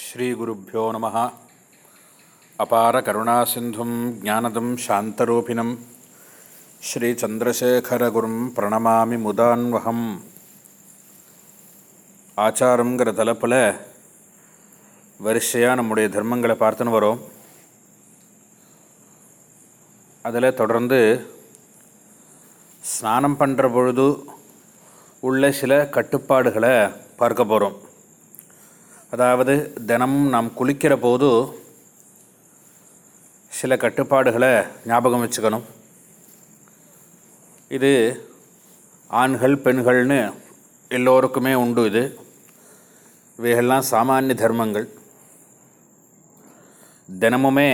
ஸ்ரீகுருப்போ நம. அபார கருணாசிந்தும் ஜானதம் சாந்தரூபிணம். ஸ்ரீச்சந்திரசேகரகுரும் பிரணமாமி முதான்வகம். ஆச்சாரங்கிற தலைப்பில் வரிசையாக நம்முடைய தர்மங்களை பார்த்துன்னு வரோம். அதில் தொடர்ந்து ஸ்நானம் பண்ணுற பொழுது உள்ள சில கட்டுப்பாடுகளை பார்க்க போகிறோம் அதாவது தினமும் நாம் குளிக்கிற போது சில கட்டுப்பாடுகளை ஞாபகம் வச்சுக்கணும். இது ஆண்கள் பெண்கள்னு எல்லோருக்குமே உண்டு இது. இவைகள்லாம் சாமானிய தர்மங்கள். தினமுமே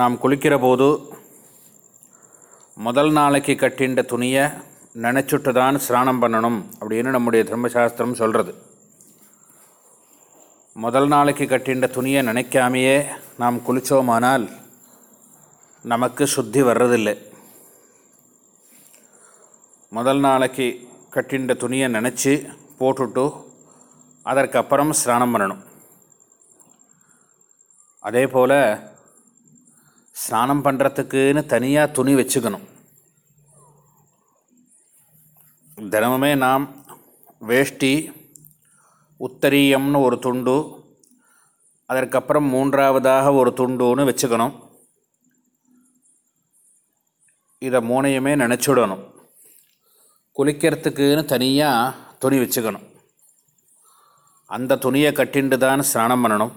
நாம் குளிக்கிற போது முதல் நாளைக்கு கட்டின்ற துணியை நினச்சுட்டு தான் ஸ்நானம் பண்ணணும் அப்படின்னு நம்முடைய தர்மசாஸ்திரம் சொல்கிறது முதல் நாளைக்கு கட்டின்ற துணியை நினைக்காமையே நாம் குளித்தோமானால் நமக்கு சுத்தி வர்றதில்லை. முதல் நாளைக்கு கட்டின்ற துணியை நினச்சி போட்டுட்டு அதற்கப்புறம் ஸ்நானம் பண்ணணும். அதே போல் ஸ்நானம் பண்ணுறதுக்குன்னு தனியாக துணி வச்சுக்கணும். தினமுமே நாம் வேஷ்டி உத்தரீயம்னு ஒரு துண்டு அதற்கப்புறம் மூன்றாவதாக ஒரு துண்டுன்னு வச்சுக்கணும். இதை மூணையுமே நினச்சிடணும். குளிக்கிறதுக்குன்னு தனியாக துணி வச்சுக்கணும். அந்த துணியை கட்டிண்டு தான் ஸ்நானம் பண்ணணும்.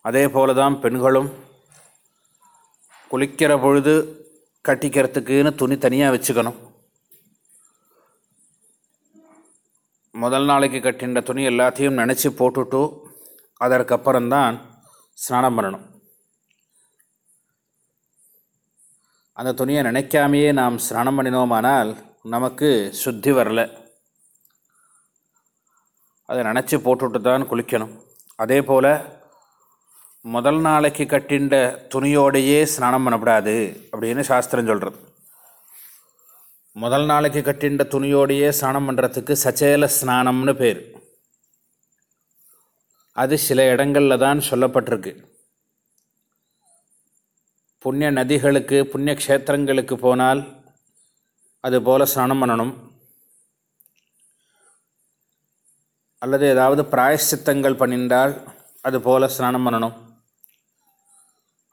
அதே போல தான் பெண்களும் குளிக்கிற பொழுது கட்டிக்கிறதுக்குன்னு துணி தனியாக வச்சுக்கணும். முதல் நாளைக்கு கட்டின்ற துணி எல்லாத்தையும் நினச்சி போட்டுட்டு அதற்கப்புறம்தான் ஸ்நானம் பண்ணணும். அந்த துணியை நினைக்காமையே நாம் ஸ்நானம் பண்ணினோமானால் நமக்கு சுத்தி வரல. அதை நினச்சி போட்டுட்டு தான் குளிக்கணும். அதே போல் முதல் நாளைக்கு கட்டின்ற துணியோடையே ஸ்நானம் பண்ணக்கூடாது அப்படின்னு சாஸ்திரம் சொல்கிறது முதல் நாளைக்கு கட்டின்ற துணியோடையே ஸ்நானம் பண்ணுறதுக்கு சச்சேல ஸ்நானம்னு பேர். அது சில இடங்களில் தான் சொல்லப்பட்டிருக்கு. புண்ணிய நதிகளுக்கு புண்ணிய க்ஷேத்திரங்களுக்கு போனால் அதுபோல் ஸ்நானம் பண்ணணும். அல்லது ஏதாவது பிராயசித்தங்கள் அது அதுபோல் ஸ்நானம் பண்ணணும்.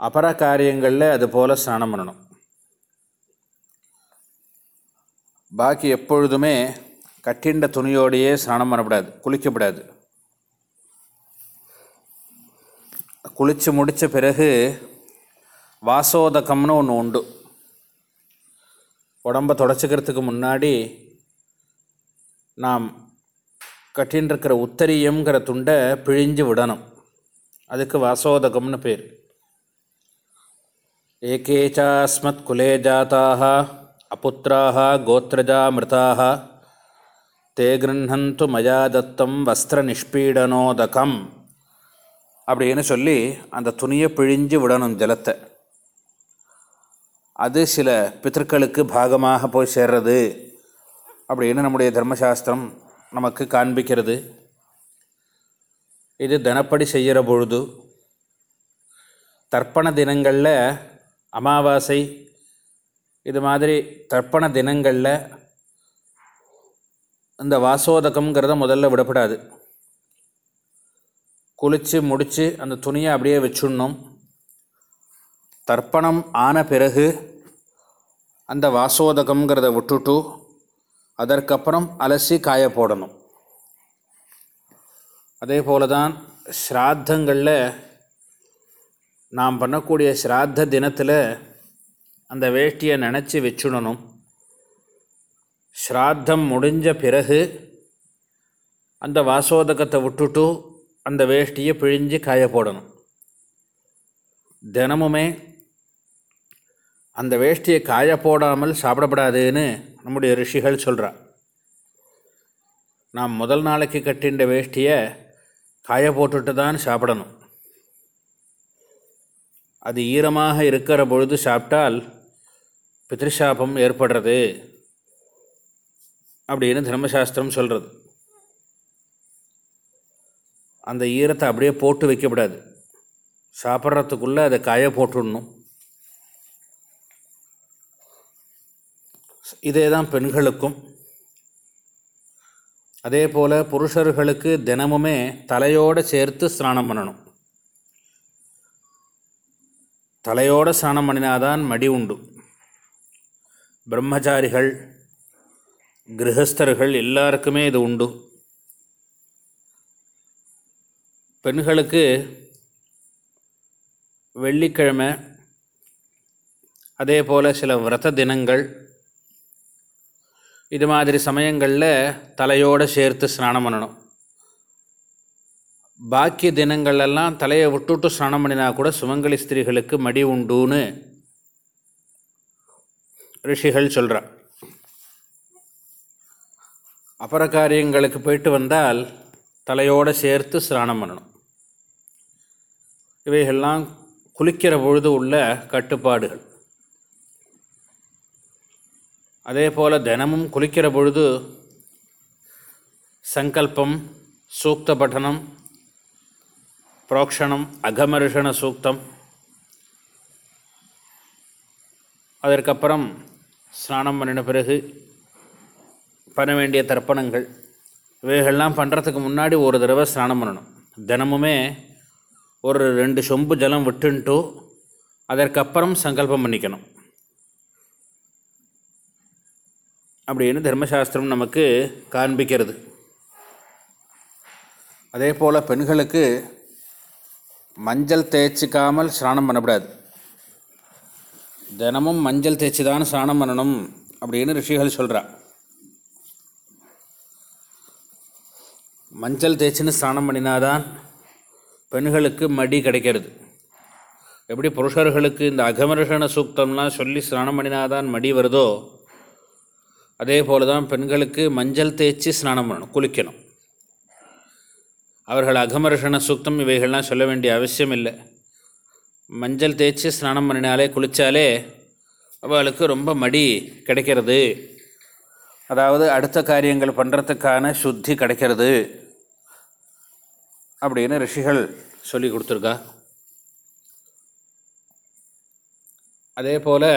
அபர காரியங்களில் அதுபோல் ஸ்நானம் பண்ணணும். பாக்கி எப்பொழுதுமே கட்டின்ற துணியோடையே ஸ்நானம் பண்ணக்கூடாது குளிக்கப்படாது. குளித்து முடித்த பிறகு வாசோதகம்னு ஒன்று உண்டு. உடம்பை தொடச்சிக்கிறதுக்கு முன்னாடி நாம் கட்டின்றிருக்கிற உத்தரியங்கிற துண்டை பிழிஞ்சு விடணும். அதுக்கு வாசோதகம்னு பேர். ஏகேச்சாஸ்மத் குலே ஜாத்தாக அபுத்திராக கோத்ரஜா மிருதாக தே கிருண்ணந்து மயா தத்தம் வஸ்திர நிஷ்பீடனோதகம். அப்படின்னு சொல்லி அந்த துணியை பிழிஞ்சு விடணும் ஜலத்தை. அது சில பித்தர்களுக்கு பாகமாக போய் சேர்றது அப்படின்னு நம்முடைய தர்மசாஸ்திரம் நமக்கு காண்பிக்கிறது. இது தினப்படி செய்கிற பொழுது தர்ப்பண தினங்களில் அமாவாசை இது மாதிரி தர்ப்பண தினங்களில் இந்த வாசோதகம்ங்கிறத முதல்ல விடப்படாது. குளித்து முடித்து அந்த துணியை அப்படியே வச்சுடணும். தர்ப்பணம் ஆன பிறகு அந்த வாசோதகம்ங்கிறத விட்டுட்டு அதற்கப்புறம் அலசி காய போடணும். அதே போல தான் ஸ்ராத்தங்களில் நாம் பண்ணக்கூடிய ஸ்ராத்த தினத்தில் அந்த வேஷ்டியை நினச்சி வச்சுடணும். ஸ்ராத்தம் முடிஞ்ச பிறகு அந்த வாசோதகத்தை விட்டுட்டு அந்த வேஷ்டியை பிழிஞ்சு காய போடணும். தினமுமே அந்த வேஷ்டியை காய போடாமல் சாப்பிடப்படாதுன்னு நம்முடைய ரிஷிகள் சொல்கிறா நாம் முதல் நாளைக்கு கட்டின்ற வேஷ்டியை காய போட்டுட்டு தான் சாப்பிடணும். அது ஈரமாக இருக்கிற பொழுது சாப்பிட்டால் பித்ருஷாபம் ஏற்படுறது அப்படின்னு தர்மசாஸ்திரம் சொல்கிறது அந்த ஈரத்தை அப்படியே போட்டு வைக்கப்படாது சாப்பிட்றதுக்குள்ளே அதை காய போட்டுடணும். இதே தான் பெண்களுக்கும். அதே போல் புருஷர்களுக்கு தினமுமே தலையோடு சேர்த்து ஸ்நானம் பண்ணணும். தலையோடு ஸ்நானம் பண்ணினாதான் மடி உண்டு. பிரம்மச்சாரிகள் கிரகஸ்தர்கள் எல்லாருக்குமே இது உண்டு. பெண்களுக்கு வெள்ளிக்கிழமை அதே போல் சில விரத தினங்கள் இது மாதிரி சமயங்களில் தலையோடு சேர்த்து ஸ்நானம் பண்ணணும். பாக்கிய தினங்களெல்லாம் தலையை விட்டுவிட்டு ஸ்நானம் பண்ணினா கூட சுமங்கலி ஸ்திரீகளுக்கு மடி உண்டுன்னு ரிஷிகள் சொல்கிறார் அப்புற காரியங்களுக்கு போயிட்டு வந்தால் தலையோடு சேர்த்து ஸ்நானம் பண்ணணும். இவைகள்லாம் குளிக்கிற பொழுது உள்ள கட்டுப்பாடுகள். அதே போல் தினமும் குளிக்கிற பொழுது சங்கல்பம் சூக்த பட்டனம் புரோக்ஷணம் அகமர்ஷண சூக்தம். அதற்கப்புறம் ஸ்நானம் பண்ணின பிறகு பண்ண வேண்டிய தர்ப்பணங்கள். இவைகள்லாம் பண்ணுறதுக்கு முன்னாடி ஒரு தடவை ஸ்நானம் பண்ணணும். தினமுமே ஒரு ரெண்டு சொம்பு ஜலம் விட்டுன்ட்டு அதற்கப்புறம் சங்கல்பம் பண்ணிக்கணும். அப்படின்னு தர்மசாஸ்திரம் நமக்கு காண்பிக்கிறது. அதே போல் பெண்களுக்கு மஞ்சள் தேய்ச்சிக்காமல் ஸ்நானம் பண்ணக்கூடாது. தினமும் மஞ்சள் தேய்ச்சி தான் ஸ்நானம் பண்ணணும் அப்படின்னு ரிஷிகள் சொல்கிறா மஞ்சள் தேய்ச்சின்னு ஸ்நானம் பண்ணினாதான் பெண்களுக்கு மடி கிடைக்கிறது. எப்படி புருஷர்களுக்கு இந்த அகமர்ஷண சூக்தம்லாம் சொல்லி ஸ்நானம் பண்ணினாதான் மடி வருதோ அதே போல தான் பெண்களுக்கு மஞ்சள் தேய்ச்சி ஸ்நானம் பண்ணணும் குளிக்கணும். அவர்கள் அகமர்ஷண சூக்தம் இவைகள்லாம் சொல்ல வேண்டிய அவசியம் இல்லை மஞ்சள் தேய்ச்சி ஸ்நானம் பண்ணினாலே குளித்தாலே அவளுக்கு ரொம்ப மடி கிடைக்கிறது. அதாவது அடுத்த காரியங்கள் பண்ணுறதுக்கான சுத்தி கிடைக்கிறது அப்படின்னு ரிஷிகள் சொல்லி கொடுத்துருக்கா. அதே போல்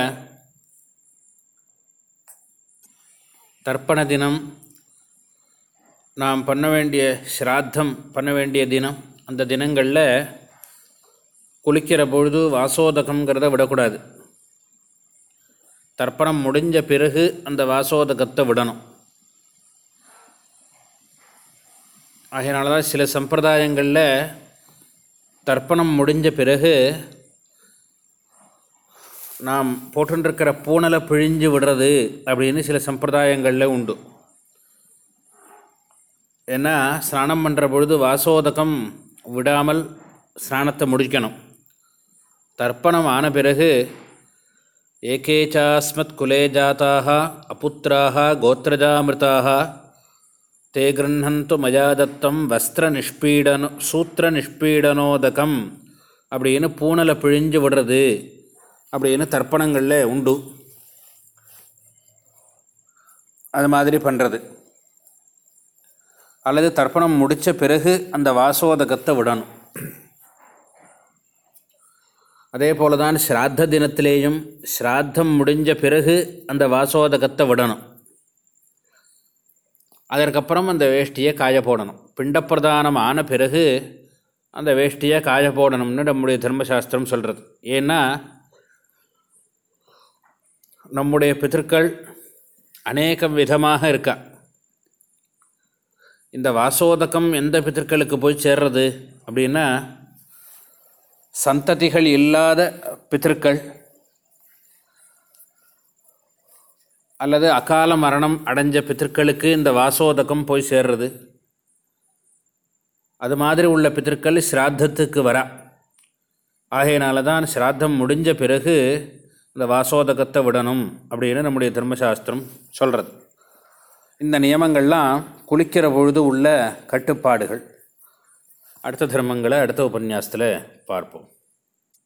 தர்ப்பண தினம் நாம் பண்ண வேண்டிய ஸ்ராத்தம் பண்ண வேண்டிய தினம் அந்த தினங்களில் குளிக்கிற பொழுது வாசோதகங்கிறத விடக்கூடாது. தர்ப்பணம் முடிஞ்ச பிறகு அந்த வாசோதகத்தை விடணும். அதனால தான் சில சம்பிரதாயங்களில் தர்ப்பணம் முடிஞ்ச பிறகு நாம் போட்டுருக்கிற பூனலை பிழிஞ்சு விடுறது அப்படின்னு சில சம்பிரதாயங்களில் உண்டு. ஏன்னா ஸ்நானம் பண்ணுற பொழுது வாசோதகம் விடாமல் ஸ்நானத்தை முடிக்கணும். தர்ப்பணம் ஆன பிறகு ஏகேச்சாஸ்மத் குலே ஜாத்தாக அபுத்திராக கோத்திரஜாமிருதாக தே கிருண்ணந்து மயா தத்தம் வஸ்திர நிஷ்பீடனோ சூத்திர நிஷ்பீடனோதகம் அப்படின்னு பூனலை பிழிஞ்சு விடுறது அப்படின்னு தர்ப்பணங்களில் உண்டு. அது மாதிரி பண்ணுறது அல்லது தர்ப்பணம் முடித்த பிறகு அந்த வாசோதகத்தை விடணும். அதே போல தான் ஸ்ராத்த தினத்திலேயும் ஸ்ராத்தம் முடிஞ்ச பிறகு அந்த வாசோதகத்தை விடணும். அதற்கப்புறம் அந்த வேஷ்டியை காய போடணும். பிண்டப்பிரதானம் ஆன பிறகு அந்த வேஷ்டியை காய போடணும்னு நம்முடைய தர்மசாஸ்திரம் சொல்கிறது ஏன்னா நம்முடைய பிதற்கள் அநேக விதமாக இருக்கா. இந்த வாசோதகம் எந்த பித்தர்களுக்கு போய் சேர்றது அப்படின்னா சந்ததிகள் இல்லாத பித்திருக்கள் அல்லது அகால மரணம் அடைஞ்ச பித்திருக்களுக்கு இந்த வாசோதகம் போய் சேர்றது. அது மாதிரி உள்ள பித்திருக்கள் ஸ்ராத்தத்துக்கு வரா. ஆகையினால தான் ஸ்ராத்தம் முடிஞ்ச பிறகு இந்த வாசோதகத்தை விடணும் அப்படின்னு நம்முடைய தர்மசாஸ்திரம் சொல்கிறது இந்த நியமங்கள்லாம் குளிக்கிற பொழுது உள்ள கட்டுப்பாடுகள். அடுத்த தர்மங்களை அடுத்த உபன்யாசத்தில் பார்ப்போம்.